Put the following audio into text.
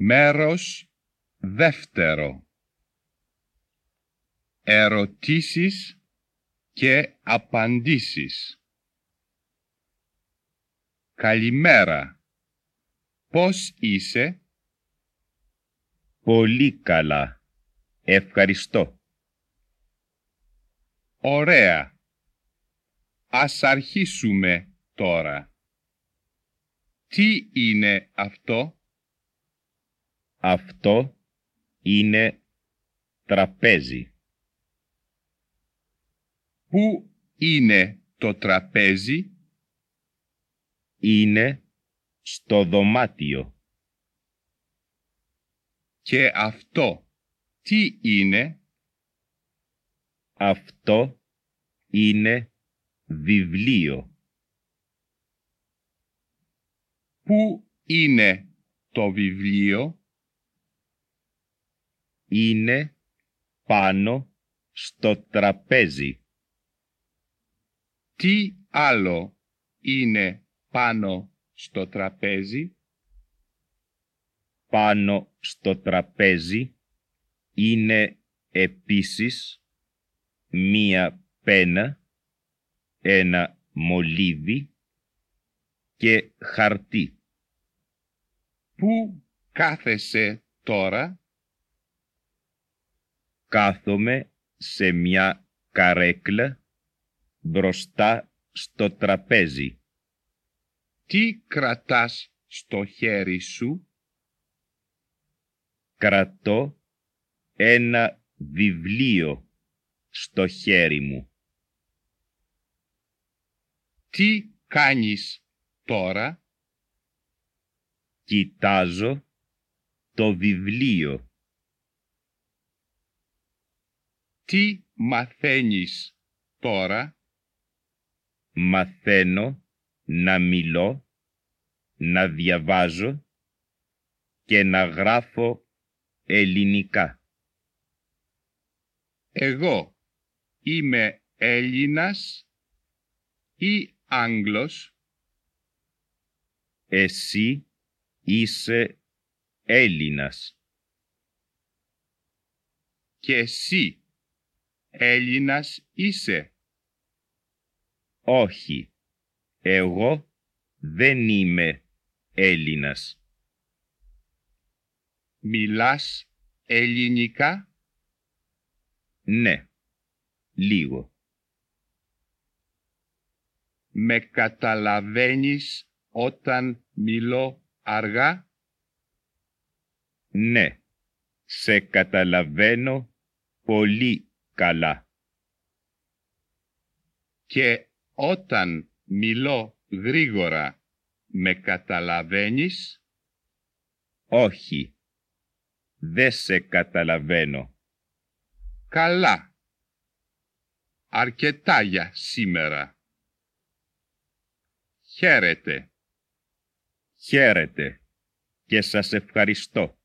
Μέρος δεύτερο. Ερωτήσεις και απαντήσεις. Καλημέρα. Πώς είσαι; Πολύ καλά. Ευχαριστώ. Ωραία. Ας αρχίσουμε τώρα. Τι είναι αυτό; Αυτό είναι τραπέζι. Πού είναι το τραπέζι; Είναι στο δωμάτιο. Και αυτό τι είναι; Αυτό είναι βιβλίο. Πού είναι το βιβλίο; Είναι πάνω στο τραπέζι. Τι άλλο είναι πάνω στο τραπέζι; Πάνω στο τραπέζι είναι επίσης μία πένα, ένα μολύβι και χαρτί. Πού κάθεσαι τώρα; Κάθομαι σε μια καρέκλα μπροστά στο τραπέζι. Τι κρατάς στο χέρι σου; Κρατώ ένα βιβλίο στο χέρι μου. Τι κάνεις τώρα; Κοιτάζω το βιβλίο. Τι μαθαίνεις τώρα; Μαθαίνω να μιλώ, να διαβάζω και να γράφω ελληνικά. Εγώ είμαι Έλληνας ή Άγγλος; Εσύ είσαι Έλληνας. Και εσύ Έλληνας είσαι; Όχι, εγώ δεν είμαι Έλληνας. Μιλάς ελληνικά; Ναι, λίγο. Με καταλαβαίνεις όταν μιλώ αργά; Ναι, σε καταλαβαίνω πολύ καλά. Και όταν μιλώ γρήγορα με καταλαβαίνεις; Όχι, δεν σε καταλαβαίνω. Καλά. Αρκετά για σήμερα. Χαίρετε. Χαίρετε και σας ευχαριστώ.